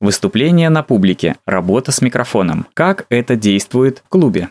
Выступление на публике, работа с микрофоном. Как это действует в клубе?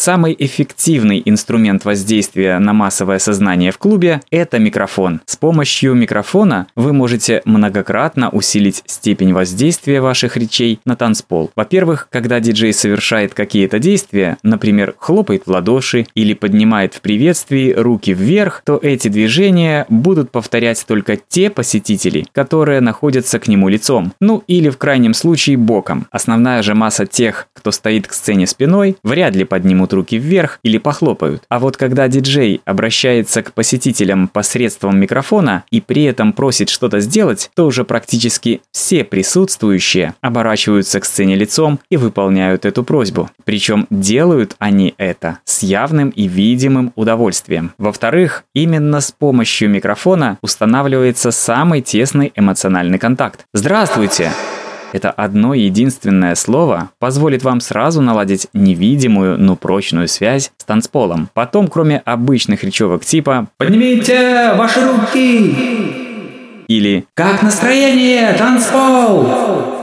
Самый эффективный инструмент воздействия на массовое сознание в клубе – это микрофон. С помощью микрофона вы можете многократно усилить степень воздействия ваших речей на танцпол. Во-первых, когда диджей совершает какие-то действия, например, хлопает в ладоши или поднимает в приветствии руки вверх, то эти движения будут повторять только те посетители, которые находятся к нему лицом, ну или в крайнем случае боком. Основная же масса тех, кто стоит к сцене спиной, вряд ли поднимут поднимут руки вверх или похлопают. А вот когда диджей обращается к посетителям посредством микрофона и при этом просит что-то сделать, то уже практически все присутствующие оборачиваются к сцене лицом и выполняют эту просьбу. Причем делают они это с явным и видимым удовольствием. Во-вторых, именно с помощью микрофона устанавливается самый тесный эмоциональный контакт. Здравствуйте! Это одно единственное слово позволит вам сразу наладить невидимую, но прочную связь с танцполом. Потом, кроме обычных речевок типа «Поднимите ваши руки!» или «Как настроение, танцпол!»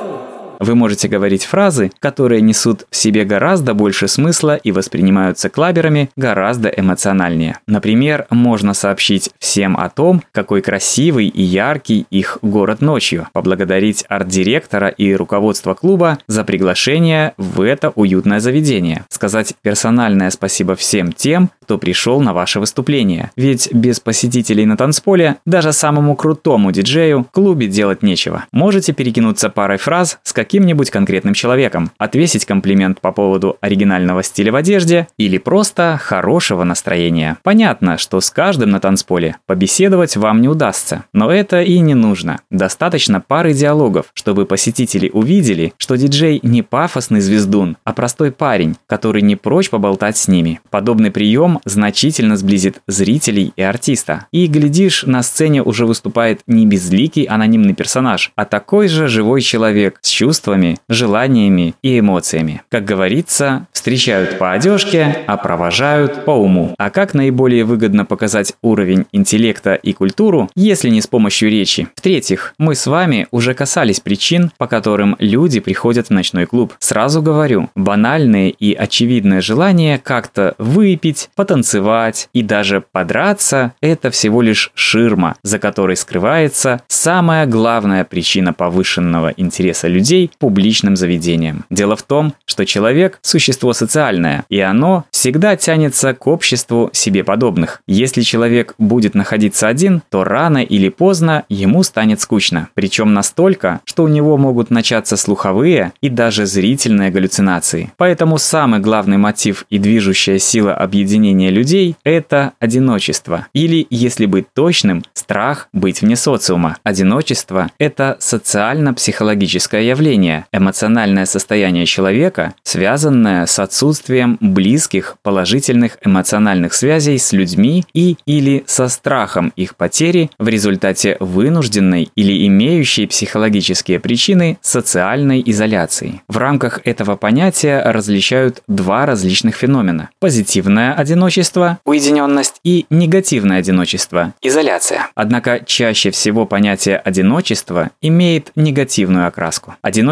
Вы можете говорить фразы, которые несут в себе гораздо больше смысла и воспринимаются клаберами гораздо эмоциональнее. Например, можно сообщить всем о том, какой красивый и яркий их город ночью, поблагодарить арт-директора и руководство клуба за приглашение в это уютное заведение, сказать персональное спасибо всем тем, кто пришел на ваше выступление. Ведь без посетителей на танцполе даже самому крутому диджею в клубе делать нечего. Можете перекинуться парой фраз с каким-нибудь конкретным человеком, отвесить комплимент по поводу оригинального стиля в одежде или просто хорошего настроения. Понятно, что с каждым на танцполе побеседовать вам не удастся, но это и не нужно. Достаточно пары диалогов, чтобы посетители увидели, что диджей не пафосный звездун, а простой парень, который не прочь поболтать с ними. Подобный прием значительно сблизит зрителей и артиста. И, глядишь, на сцене уже выступает не безликий анонимный персонаж, а такой же живой человек с чувствами, желаниями и эмоциями. Как говорится, встречают по одежке, а провожают по уму. А как наиболее выгодно показать уровень интеллекта и культуру, если не с помощью речи? В-третьих, мы с вами уже касались причин, по которым люди приходят в ночной клуб. Сразу говорю, банальные и очевидные желания как-то выпить, потанцевать и даже подраться – это всего лишь ширма, за которой скрывается самая главная причина повышенного интереса людей публичным заведениям. Дело в том, что человек – существо социальное, и оно всегда тянется к обществу себе подобных. Если человек будет находиться один, то рано или поздно ему станет скучно. Причем настолько, что у него могут начаться слуховые и даже зрительные галлюцинации. Поэтому самый главный мотив и движущая сила объединения людей – это одиночество. Или, если быть точным, страх быть вне социума. Одиночество – это социально-психологическое явление, эмоциональное состояние человека, связанное с отсутствием близких положительных эмоциональных связей с людьми и или со страхом их потери в результате вынужденной или имеющей психологические причины социальной изоляции. В рамках этого понятия различают два различных феномена – позитивное одиночество, уединенность и негативное одиночество, изоляция. Однако чаще всего понятие одиночества имеет негативную окраску. Одиночество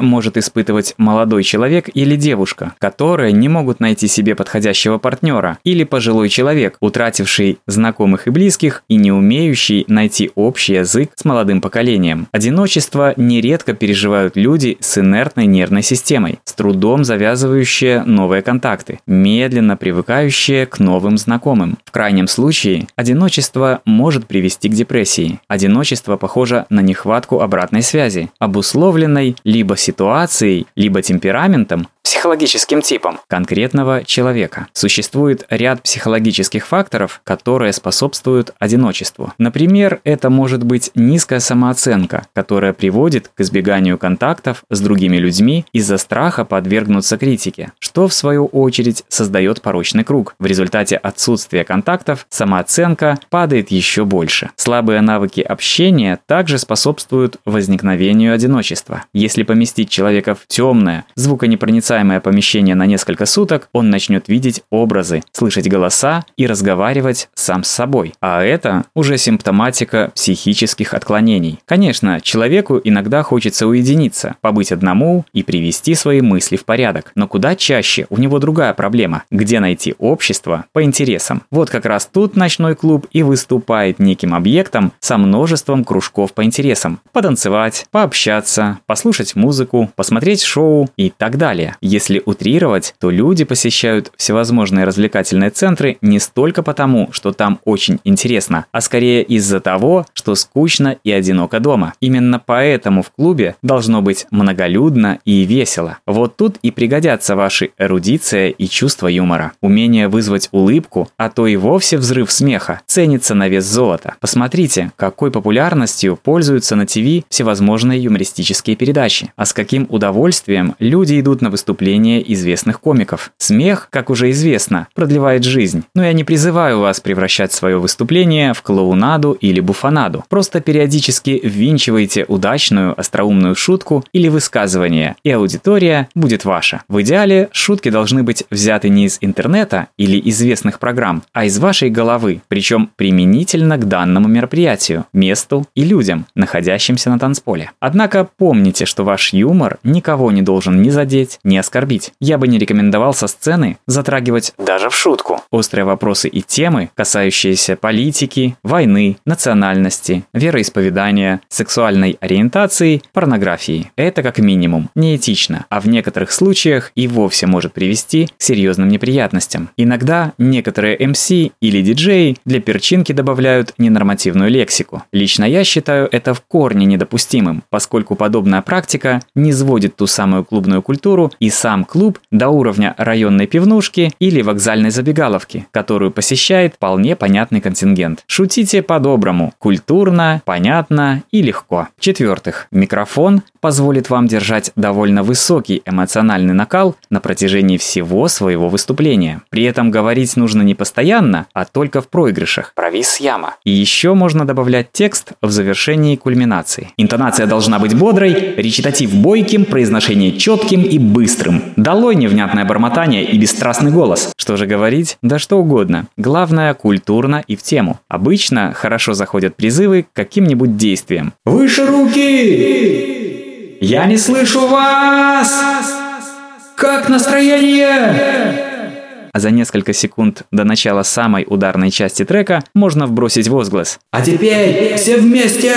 может испытывать молодой человек или девушка, которые не могут найти себе подходящего партнера, или пожилой человек, утративший знакомых и близких и не умеющий найти общий язык с молодым поколением. Одиночество нередко переживают люди с инертной нервной системой, с трудом завязывающие новые контакты, медленно привыкающие к новым знакомым. В крайнем случае, одиночество может привести к депрессии. Одиночество похоже на нехватку обратной связи, обусловленной либо ситуацией, либо темпераментом, психологическим типом конкретного человека. Существует ряд психологических факторов, которые способствуют одиночеству. Например, это может быть низкая самооценка, которая приводит к избеганию контактов с другими людьми из-за страха подвергнуться критике, что в свою очередь создает порочный круг. В результате отсутствия контактов самооценка падает еще больше. Слабые навыки общения также способствуют возникновению одиночества. Если поместить человека в темное, звуконепроницаемое освещаемое помещение на несколько суток, он начнет видеть образы, слышать голоса и разговаривать сам с собой. А это уже симптоматика психических отклонений. Конечно, человеку иногда хочется уединиться, побыть одному и привести свои мысли в порядок. Но куда чаще у него другая проблема – где найти общество по интересам. Вот как раз тут ночной клуб и выступает неким объектом со множеством кружков по интересам. Потанцевать, пообщаться, послушать музыку, посмотреть шоу и так далее. Если утрировать, то люди посещают всевозможные развлекательные центры не столько потому, что там очень интересно, а скорее из-за того, что скучно и одиноко дома. Именно поэтому в клубе должно быть многолюдно и весело. Вот тут и пригодятся ваши эрудиция и чувство юмора. Умение вызвать улыбку, а то и вовсе взрыв смеха, ценится на вес золота. Посмотрите, какой популярностью пользуются на ТВ всевозможные юмористические передачи, а с каким удовольствием люди идут на выступления известных комиков. Смех, как уже известно, продлевает жизнь. Но я не призываю вас превращать свое выступление в клоунаду или буфанаду. Просто периодически ввинчивайте удачную, остроумную шутку или высказывание, и аудитория будет ваша. В идеале шутки должны быть взяты не из интернета или известных программ, а из вашей головы, причем применительно к данному мероприятию, месту и людям, находящимся на танцполе. Однако помните, что ваш юмор никого не должен ни задеть, ни оскорбить. Я бы не рекомендовал со сцены затрагивать даже в шутку острые вопросы и темы, касающиеся политики, войны, национальности, вероисповедания, сексуальной ориентации, порнографии. Это как минимум неэтично, а в некоторых случаях и вовсе может привести к серьезным неприятностям. Иногда некоторые MC или диджеи для перчинки добавляют ненормативную лексику. Лично я считаю это в корне недопустимым, поскольку подобная практика не сводит ту самую клубную культуру и сам клуб до уровня районной пивнушки или вокзальной забегаловки, которую посещает вполне понятный контингент. Шутите по-доброму, культурно, понятно и легко. В-четвертых, микрофон позволит вам держать довольно высокий эмоциональный накал на протяжении всего своего выступления. При этом говорить нужно не постоянно, а только в проигрышах. Провис яма. И еще можно добавлять текст в завершении кульминации. Интонация должна быть бодрой, речитатив бойким, произношение четким и быстрым. Долой невнятное бормотание и бесстрастный голос. Что же говорить? Да что угодно. Главное, культурно и в тему. Обычно хорошо заходят призывы к каким-нибудь действиям. Выше руки! Я не слышу вас! Как настроение? а за несколько секунд до начала самой ударной части трека можно вбросить возглас. А теперь все вместе!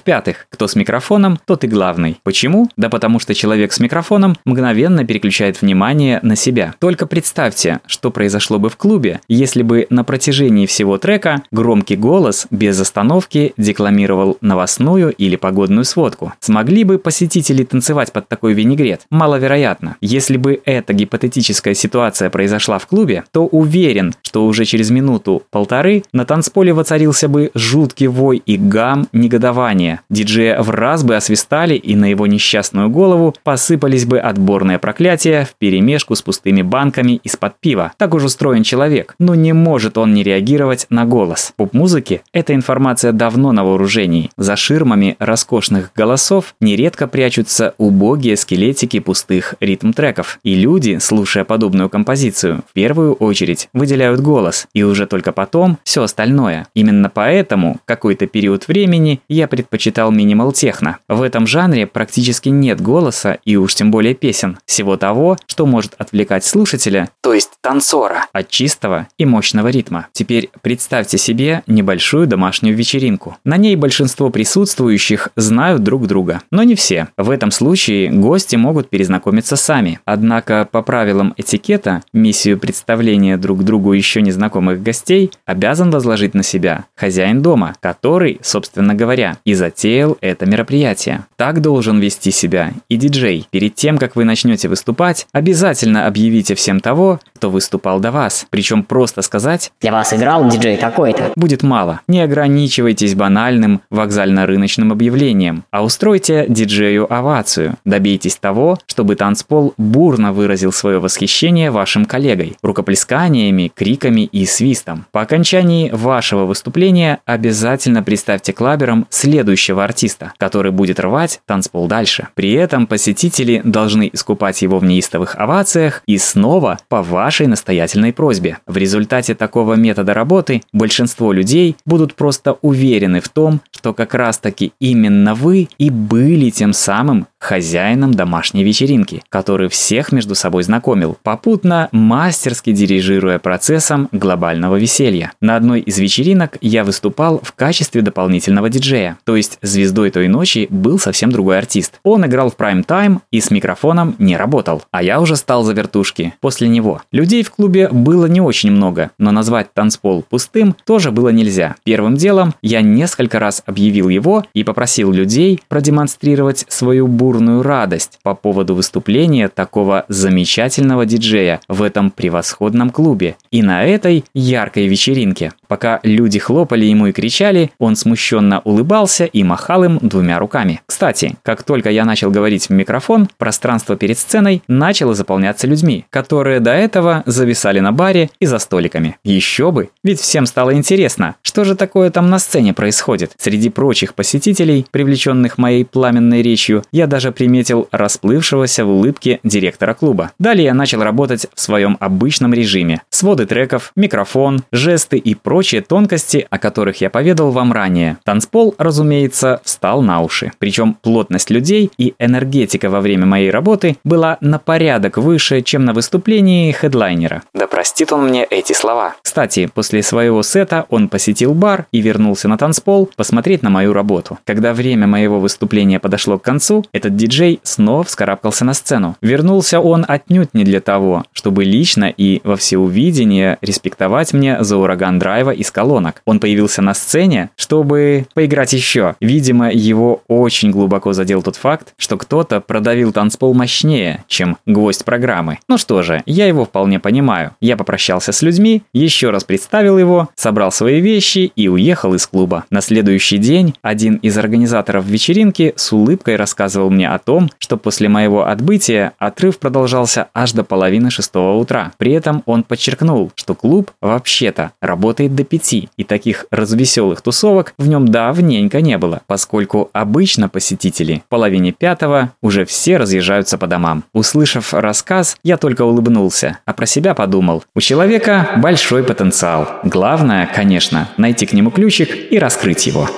В-пятых, кто с микрофоном, тот и главный. Почему? Да потому что человек с микрофоном мгновенно переключает внимание на себя. Только представьте, что произошло бы в клубе, если бы на протяжении всего трека громкий голос без остановки декламировал новостную или погодную сводку. Смогли бы посетители танцевать под такой винегрет? Маловероятно. Если бы эта гипотетическая ситуация произошла в клубе, то уверен, что уже через минуту-полторы на танцполе воцарился бы жуткий вой и гам негодования внимание. Диджея в раз бы освистали, и на его несчастную голову посыпались бы отборные проклятия в перемешку с пустыми банками из-под пива. Так уж устроен человек. Но не может он не реагировать на голос. Поп-музыки эта информация давно на вооружении. За ширмами роскошных голосов нередко прячутся убогие скелетики пустых ритм-треков. И люди, слушая подобную композицию, в первую очередь выделяют голос, и уже только потом все остальное. Именно поэтому какой-то период времени я предпочитаю предпочитал минимал техно. В этом жанре практически нет голоса и уж тем более песен. Всего того, что может отвлекать слушателя, то есть танцора, от чистого и мощного ритма. Теперь представьте себе небольшую домашнюю вечеринку. На ней большинство присутствующих знают друг друга, но не все. В этом случае гости могут перезнакомиться сами. Однако по правилам этикета миссию представления друг другу еще незнакомых гостей обязан возложить на себя хозяин дома, который, собственно говоря, и за затеял это мероприятие. Так должен вести себя и диджей. Перед тем, как вы начнете выступать, обязательно объявите всем того, кто выступал до вас. Причем просто сказать «Для вас играл диджей такой-то». Будет мало. Не ограничивайтесь банальным вокзально-рыночным объявлением, а устройте диджею овацию. Добейтесь того, чтобы танцпол бурно выразил свое восхищение вашим коллегой, рукоплесканиями, криками и свистом. По окончании вашего выступления обязательно представьте клаберам следующий будущего артиста, который будет рвать танцпол дальше. При этом посетители должны искупать его в неистовых овациях и снова по вашей настоятельной просьбе. В результате такого метода работы большинство людей будут просто уверены в том, что как раз таки именно вы и были тем самым хозяином домашней вечеринки, который всех между собой знакомил, попутно мастерски дирижируя процессом глобального веселья. На одной из вечеринок я выступал в качестве дополнительного диджея, то есть звездой той ночи был совсем другой артист. Он играл в прайм-тайм и с микрофоном не работал, а я уже стал за вертушки после него. Людей в клубе было не очень много, но назвать танцпол пустым тоже было нельзя. Первым делом я несколько раз объявил его и попросил людей продемонстрировать свою бурную бурную радость по поводу выступления такого замечательного диджея в этом превосходном клубе и на этой яркой вечеринке. Пока люди хлопали ему и кричали, он смущенно улыбался и махал им двумя руками. Кстати, как только я начал говорить в микрофон, пространство перед сценой начало заполняться людьми, которые до этого зависали на баре и за столиками. Еще бы, ведь всем стало интересно, что же такое там на сцене происходит. Среди прочих посетителей, привлеченных моей пламенной речью, я даже даже приметил расплывшегося в улыбке директора клуба. Далее я начал работать в своем обычном режиме. Своды треков, микрофон, жесты и прочие тонкости, о которых я поведал вам ранее. Танцпол, разумеется, встал на уши. Причем плотность людей и энергетика во время моей работы была на порядок выше, чем на выступлении хедлайнера. Да простит он мне эти слова. Кстати, после своего сета он посетил бар и вернулся на танцпол посмотреть на мою работу. Когда время моего выступления подошло к концу, этот этот диджей снова вскарабкался на сцену. Вернулся он отнюдь не для того, чтобы лично и во всеувидение респектовать мне за ураган драйва из колонок. Он появился на сцене, чтобы поиграть еще. Видимо, его очень глубоко задел тот факт, что кто-то продавил танцпол мощнее, чем гвоздь программы. Ну что же, я его вполне понимаю. Я попрощался с людьми, еще раз представил его, собрал свои вещи и уехал из клуба. На следующий день один из организаторов вечеринки с улыбкой рассказывал мне мне о том, что после моего отбытия отрыв продолжался аж до половины шестого утра. При этом он подчеркнул, что клуб вообще-то работает до пяти, и таких развеселых тусовок в нем давненько не было, поскольку обычно посетители в половине пятого уже все разъезжаются по домам. Услышав рассказ, я только улыбнулся, а про себя подумал, у человека большой потенциал. Главное, конечно, найти к нему ключик и раскрыть его.